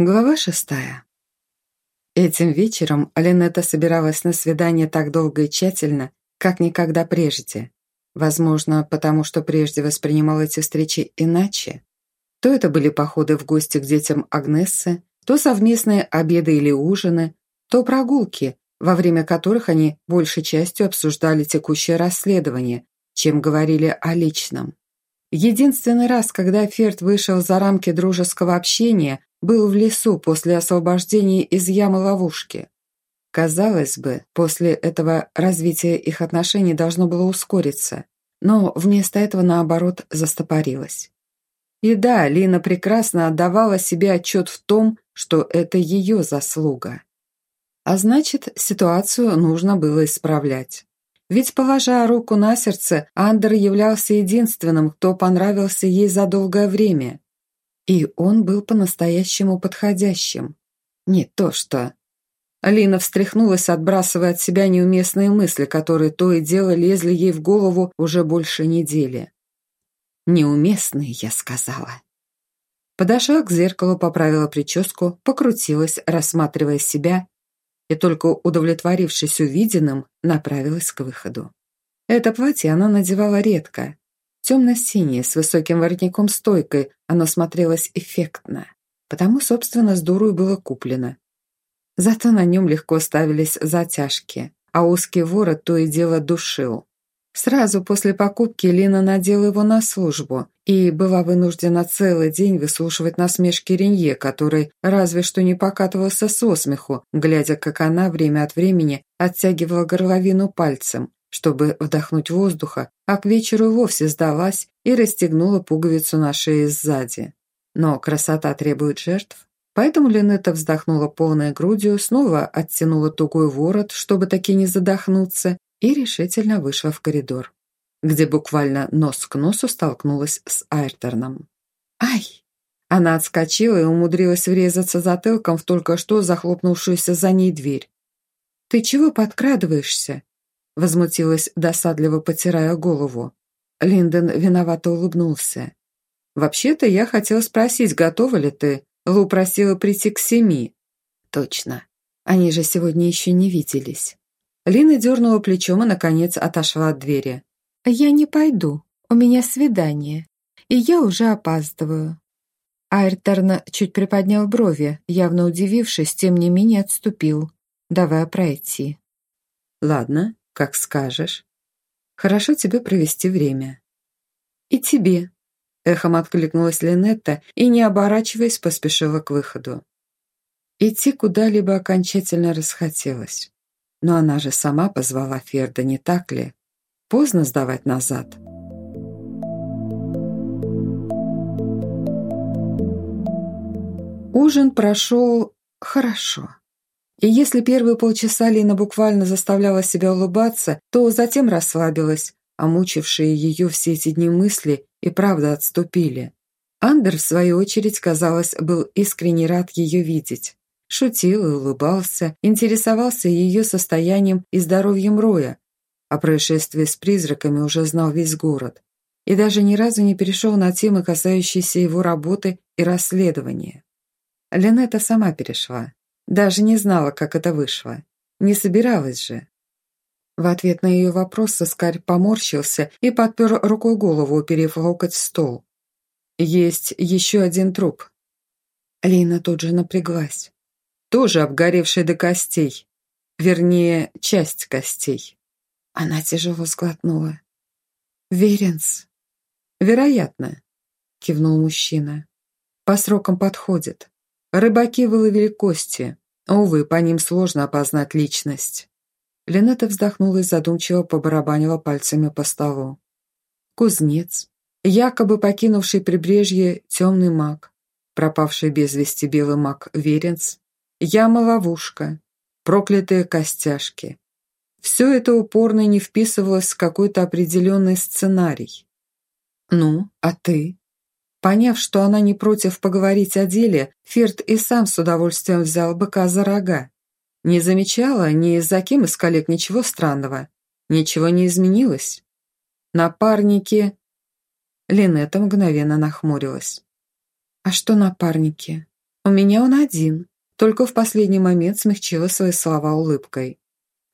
Глава шестая. Этим вечером Алинетта собиралась на свидание так долго и тщательно, как никогда прежде. Возможно, потому что прежде воспринимала эти встречи иначе. То это были походы в гости к детям Агнессы, то совместные обеды или ужины, то прогулки, во время которых они большей частью обсуждали текущее расследование, чем говорили о личном. Единственный раз, когда Ферд вышел за рамки дружеского общения, был в лесу после освобождения из ямы-ловушки. Казалось бы, после этого развитие их отношений должно было ускориться, но вместо этого, наоборот, застопорилось. И да, Лина прекрасно отдавала себе отчет в том, что это ее заслуга. А значит, ситуацию нужно было исправлять. Ведь, положа руку на сердце, Андер являлся единственным, кто понравился ей за долгое время. И он был по-настоящему подходящим. Не то что... Алина встряхнулась, отбрасывая от себя неуместные мысли, которые то и дело лезли ей в голову уже больше недели. «Неуместные», я сказала. Подошла к зеркалу, поправила прическу, покрутилась, рассматривая себя и только удовлетворившись увиденным, направилась к выходу. Это платье она надевала редко. Темно-синее, с высоким воротником-стойкой, оно смотрелось эффектно. Потому, собственно, с дурой было куплено. Зато на нем легко ставились затяжки, а узкий ворот то и дело душил. Сразу после покупки Лина надела его на службу и была вынуждена целый день выслушивать насмешки Ренье, который разве что не покатывался со смеху, глядя, как она время от времени оттягивала горловину пальцем, чтобы вдохнуть воздуха, а к вечеру вовсе сдалась и расстегнула пуговицу на шее сзади. Но красота требует жертв. Поэтому Линетта вздохнула полной грудью, снова оттянула тугой ворот, чтобы таки не задохнуться, и решительно вышла в коридор, где буквально нос к носу столкнулась с Айрторном. «Ай!» Она отскочила и умудрилась врезаться затылком в только что захлопнувшуюся за ней дверь. «Ты чего подкрадываешься?» Возмутилась, досадливо потирая голову. Линдон виновато улыбнулся. «Вообще-то я хотел спросить, готова ли ты? Лу просила прийти к семи». «Точно. Они же сегодня еще не виделись». Лина дернула плечом и, наконец, отошла от двери. «Я не пойду. У меня свидание. И я уже опаздываю». Айрторн чуть приподнял брови, явно удивившись, тем не менее отступил, давая пройти. «Ладно, как скажешь. Хорошо тебе провести время». «И тебе», — эхом откликнулась Линетта и, не оборачиваясь, поспешила к выходу. Идти куда-либо окончательно расхотелось. Но она же сама позвала Ферда, не так ли? Поздно сдавать назад. Ужин прошел хорошо. И если первые полчаса Лина буквально заставляла себя улыбаться, то затем расслабилась, а мучившие ее все эти дни мысли и правда отступили. Андер, в свою очередь, казалось, был искренне рад ее видеть. Шутил и улыбался, интересовался ее состоянием и здоровьем Роя. О происшествии с призраками уже знал весь город. И даже ни разу не перешел на темы, касающиеся его работы и расследования. Линетта сама перешла. Даже не знала, как это вышло. Не собиралась же. В ответ на ее вопрос Соскарь поморщился и подпер рукой голову, уперев локоть в стол. «Есть еще один труп». Лина тут же напряглась тоже обгоревший до костей. Вернее, часть костей. Она тяжело сглотнула. «Веренс?» «Вероятно», — кивнул мужчина. «По срокам подходит. Рыбаки выловили кости. Увы, по ним сложно опознать личность». Линетта вздохнула и задумчиво побарабанила пальцами по столу. Кузнец, якобы покинувший прибрежье темный маг, пропавший без вести белый маг Веренц, яма-ловушка, проклятые костяшки. Все это упорно не вписывалось в какой-то определенный сценарий. «Ну, а ты?» Поняв, что она не против поговорить о деле, Ферд и сам с удовольствием взял быка за рога. Не замечала ни за кем из коллег ничего странного. Ничего не изменилось. Напарники... Линетта мгновенно нахмурилась. «А что напарники?» «У меня он один», только в последний момент смягчила свои слова улыбкой.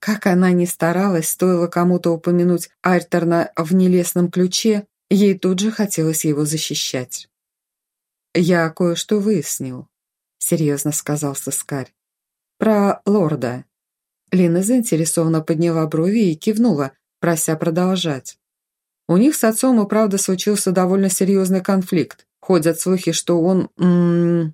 Как она ни старалась, стоило кому-то упомянуть Альтерна в нелестном ключе, ей тут же хотелось его защищать. «Я кое-что выяснил», — серьезно сказал Сыскарь. «Про лорда». Лина заинтересованно подняла брови и кивнула, прося продолжать. У них с отцом и правда случился довольно серьезный конфликт. Ходят слухи, что он... М -м -м.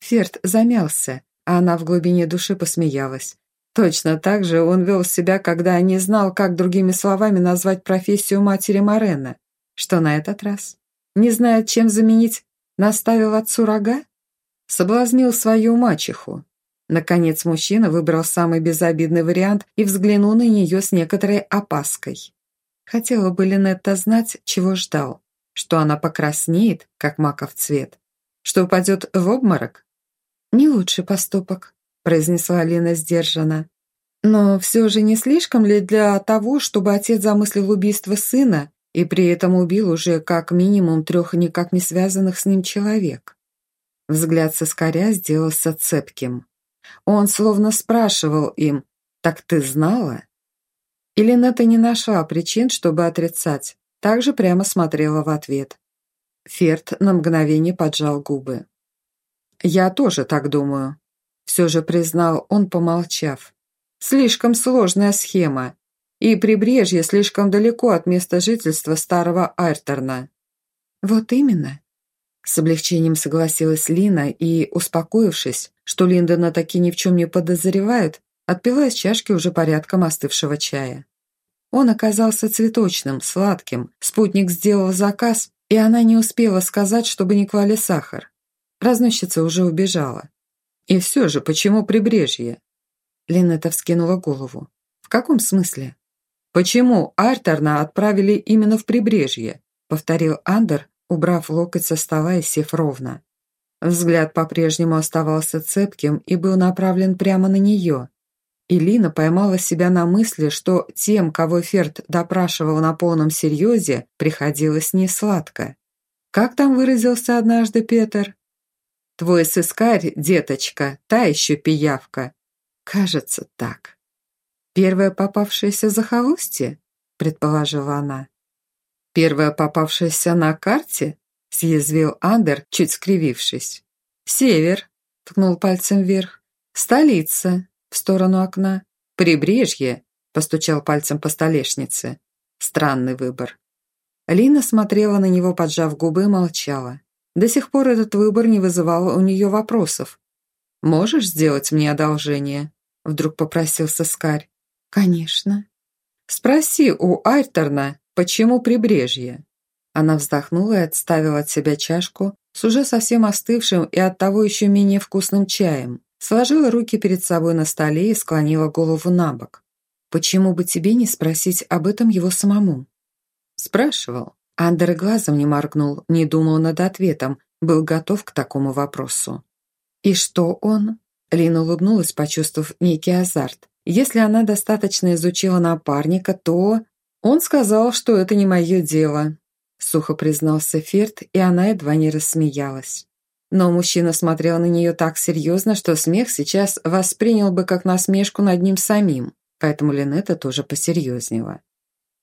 Ферд замялся, а она в глубине души посмеялась. Точно так же он вел себя, когда не знал, как другими словами назвать профессию матери Морена. Что на этот раз? Не знает, чем заменить, наставил отцу рога? Соблазнил свою мачеху. Наконец мужчина выбрал самый безобидный вариант и взглянул на нее с некоторой опаской. Хотела бы Линетта знать, чего ждал. Что она покраснеет, как маков цвет. Что упадет в обморок. «Не лучший поступок», произнесла Лина сдержанно. Но все же не слишком ли для того, чтобы отец замыслил убийство сына и при этом убил уже как минимум трех никак не связанных с ним человек? Взгляд соскоря сделался цепким. Он словно спрашивал им «Так ты знала?» И Линетта не нашла причин, чтобы отрицать, также прямо смотрела в ответ. Ферд на мгновение поджал губы. «Я тоже так думаю», все же признал он, помолчав. Слишком сложная схема. И прибрежье слишком далеко от места жительства старого Айрторна. Вот именно. С облегчением согласилась Лина и, успокоившись, что Линдона таки ни в чем не подозревает, отпила из чашки уже порядком остывшего чая. Он оказался цветочным, сладким, спутник сделал заказ, и она не успела сказать, чтобы не клали сахар. Разносчица уже убежала. И все же, почему прибрежье? Линетта вскинула голову. В каком смысле? Почему Артерна отправили именно в прибрежье? Повторил Андер, убрав локоть со стола и сев ровно. Взгляд по-прежнему оставался цепким и был направлен прямо на нее. И Лина поймала себя на мысли, что тем, кого Ферд допрашивал на полном серьезе, приходилось несладко. Как там выразился однажды Петр? Твой сыскарь, деточка, та еще пиявка. Кажется, так. Первая попавшаяся захолустье, предположила она. Первая попавшаяся на карте, съязвил Андер, чуть скривившись. Север, ткнул пальцем вверх. Столица, в сторону окна. Прибрежье, постучал пальцем по столешнице. Странный выбор. Лина смотрела на него, поджав губы, и молчала. До сих пор этот выбор не вызывал у нее вопросов. «Можешь сделать мне одолжение?» – вдруг попросился Скарь. «Конечно». «Спроси у Айрторна, почему прибрежье?» Она вздохнула и отставила от себя чашку с уже совсем остывшим и оттого еще менее вкусным чаем, сложила руки перед собой на столе и склонила голову на бок. «Почему бы тебе не спросить об этом его самому?» «Спрашивал. Андер глазом не моргнул, не думал над ответом, был готов к такому вопросу. «И что он?» Лина улыбнулась, почувствовав некий азарт. «Если она достаточно изучила напарника, то...» «Он сказал, что это не мое дело», — сухо признался Ферд, и она едва не рассмеялась. Но мужчина смотрел на нее так серьезно, что смех сейчас воспринял бы как насмешку над ним самим, поэтому Линетта тоже посерьезнела.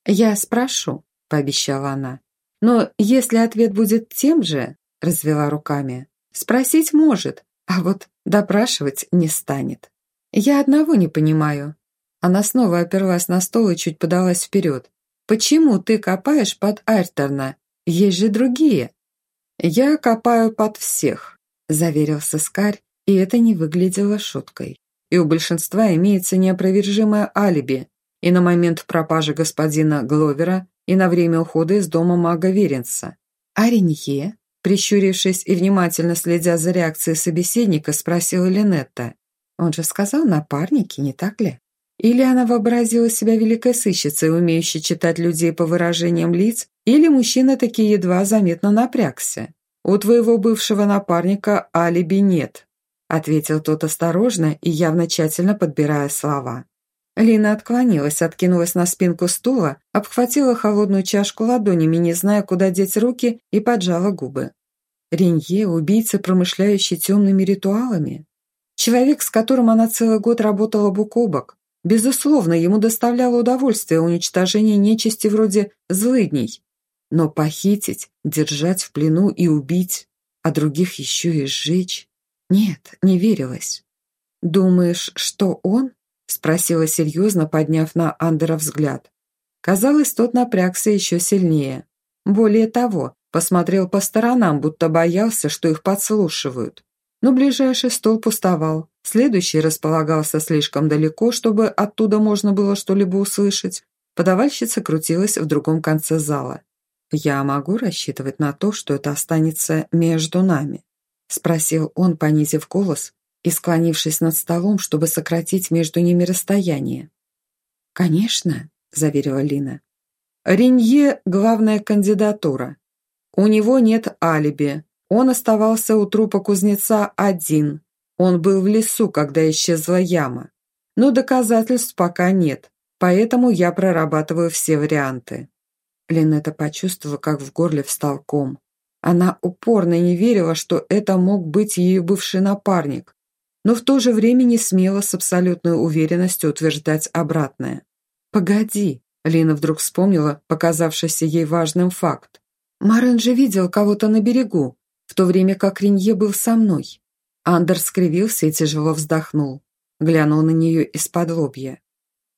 «Я спрошу», – пообещала она. «Но если ответ будет тем же», – развела руками, – «спросить может, а вот допрашивать не станет. Я одного не понимаю». Она снова оперлась на стол и чуть подалась вперед. «Почему ты копаешь под Альтерна? Есть же другие». «Я копаю под всех», – заверился Скарь, и это не выглядело шуткой. И у большинства имеется неопровержимое алиби, и на момент пропажи господина Гловера и на время ухода из дома мага Веренца. А прищурившись и внимательно следя за реакцией собеседника, спросила Линетта. Он же сказал напарники, не так ли? Или она вообразила себя великой сыщицей, умеющей читать людей по выражениям лиц, или мужчина таки едва заметно напрягся. «У твоего бывшего напарника алиби нет», ответил тот осторожно и явно тщательно подбирая слова. Лина отклонилась, откинулась на спинку стула, обхватила холодную чашку ладонями, не зная, куда деть руки, и поджала губы. Ренье – убийца, промышляющий темными ритуалами? Человек, с которым она целый год работала бок о бок. Безусловно, ему доставляло удовольствие уничтожение нечисти вроде злыдней. Но похитить, держать в плену и убить, а других еще и сжечь? Нет, не верилось. «Думаешь, что он?» – спросила серьезно, подняв на Андера взгляд. Казалось, тот напрягся еще сильнее. Более того, посмотрел по сторонам, будто боялся, что их подслушивают. Но ближайший стол пустовал, следующий располагался слишком далеко, чтобы оттуда можно было что-либо услышать. Подавальщица крутилась в другом конце зала. «Я могу рассчитывать на то, что это останется между нами?» – спросил он, понизив голос и склонившись над столом, чтобы сократить между ними расстояние. «Конечно», – заверила Лина. «Ренье – главная кандидатура. У него нет алиби. Он оставался у трупа кузнеца один. Он был в лесу, когда исчезла яма. Но доказательств пока нет, поэтому я прорабатываю все варианты». Линетта почувствовала, как в горле встал ком. Она упорно не верила, что это мог быть ее бывший напарник, но в то же время не смела с абсолютной уверенностью утверждать обратное. «Погоди», — Лина вдруг вспомнила показавшийся ей важным факт. «Марен же видел кого-то на берегу, в то время как Ренье был со мной». Андер скривился и тяжело вздохнул, глянул на нее из-под лобья.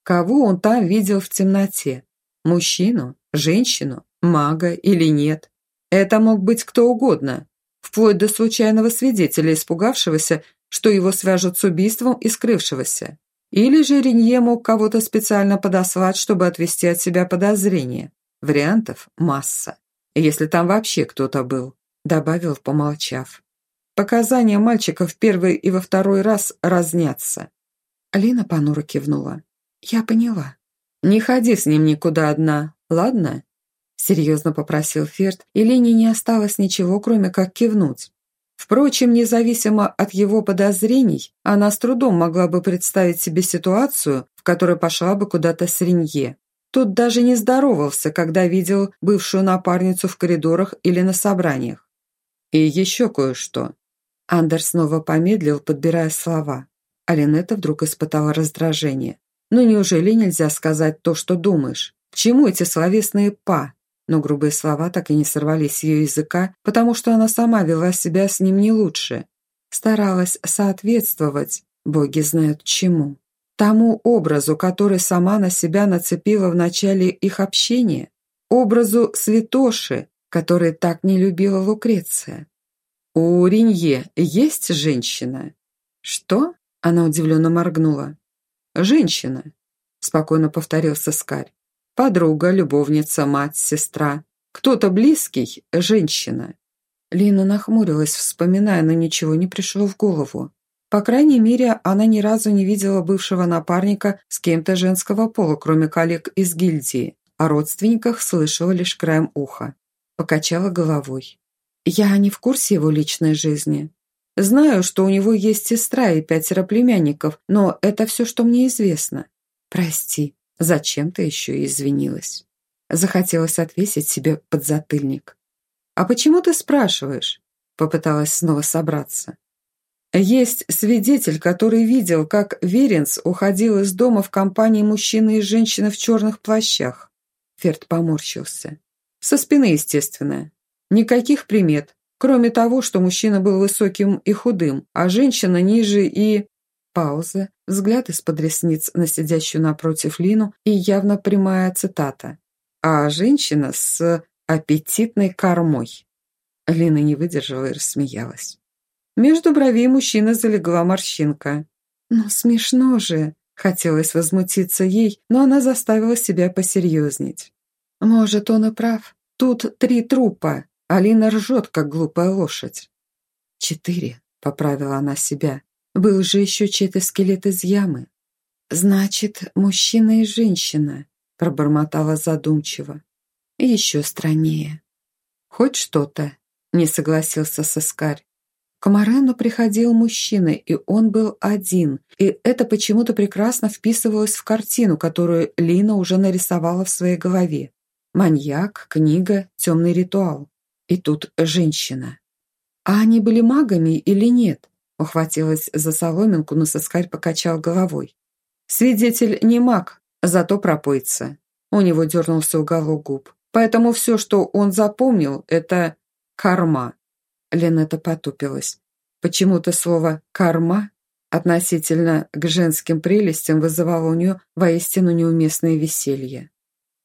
Кого он там видел в темноте? Мужчину? Женщину? Мага или нет? Это мог быть кто угодно, вплоть до случайного свидетеля, испугавшегося, что его свяжут с убийством и скрывшегося. Или же Ренье мог кого-то специально подослать, чтобы отвести от себя подозрения. Вариантов масса. Если там вообще кто-то был, добавил, помолчав. Показания мальчика в первый и во второй раз разнятся. Алина понуро кивнула. Я поняла. Не ходи с ним никуда одна, ладно? Серьезно попросил Ферд, и Лене не осталось ничего, кроме как кивнуть. Впрочем, независимо от его подозрений, она с трудом могла бы представить себе ситуацию, в которой пошла бы куда-то с Ренье. Тот даже не здоровался, когда видел бывшую напарницу в коридорах или на собраниях. И еще кое-что. Андер снова помедлил, подбирая слова. А Линетта вдруг испытала раздражение. «Ну неужели нельзя сказать то, что думаешь? К чему эти словесные «па»? но грубые слова так и не сорвались с ее языка, потому что она сама вела себя с ним не лучше. Старалась соответствовать, боги знают чему, тому образу, который сама на себя нацепила в начале их общения, образу святоши, который так не любила Лукреция. «У Ринье есть женщина?» «Что?» – она удивленно моргнула. «Женщина», – спокойно повторил Соскарь. Подруга, любовница, мать, сестра. Кто-то близкий, женщина. Лина нахмурилась, вспоминая, но ничего не пришло в голову. По крайней мере, она ни разу не видела бывшего напарника с кем-то женского пола, кроме коллег из гильдии. О родственниках слышала лишь краем уха. Покачала головой. «Я не в курсе его личной жизни. Знаю, что у него есть сестра и пятеро племянников, но это все, что мне известно. Прости, Зачем ты еще извинилась? Захотелось отвесить себе подзатыльник. «А почему ты спрашиваешь?» Попыталась снова собраться. Есть свидетель, который видел, как Веренс уходил из дома в компании мужчины и женщины в черных плащах. Ферд поморщился. Со спины, естественно. Никаких примет, кроме того, что мужчина был высоким и худым, а женщина ниже и... Пауза, взгляд из-под ресниц на сидящую напротив Лину и явно прямая цитата. А женщина с аппетитной кормой. Лина не выдержала и рассмеялась. Между бровей мужчины залегла морщинка. «Ну, смешно же!» Хотелось возмутиться ей, но она заставила себя посерьезнеть. «Может, он и прав. Тут три трупа. Алина ржет, как глупая лошадь». «Четыре», — поправила она себя. Был же еще чей-то скелет из ямы. «Значит, мужчина и женщина», – пробормотала задумчиво. И еще страннее. «Хоть что-то», – не согласился Соскарь. К Морену приходил мужчина, и он был один, и это почему-то прекрасно вписывалось в картину, которую Лина уже нарисовала в своей голове. Маньяк, книга, темный ритуал. И тут женщина. «А они были магами или нет?» Ухватилась за соломинку, но соскарь покачал головой. «Свидетель не маг, зато пропоится». У него дернулся уголок губ. «Поэтому все, что он запомнил, это карма». Ленета потупилась. Почему-то слово «карма» относительно к женским прелестям вызывало у нее воистину неуместное веселье.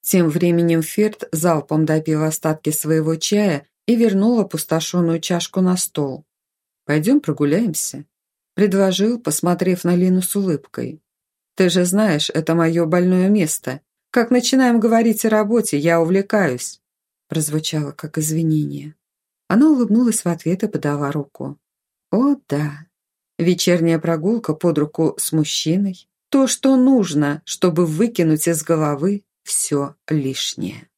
Тем временем Ферд залпом допил остатки своего чая и вернул опустошенную чашку на стол. «Пойдем прогуляемся», – предложил, посмотрев на Лину с улыбкой. «Ты же знаешь, это мое больное место. Как начинаем говорить о работе, я увлекаюсь», – прозвучало как извинение. Она улыбнулась в ответ и подала руку. «О, да. Вечерняя прогулка под руку с мужчиной. То, что нужно, чтобы выкинуть из головы все лишнее».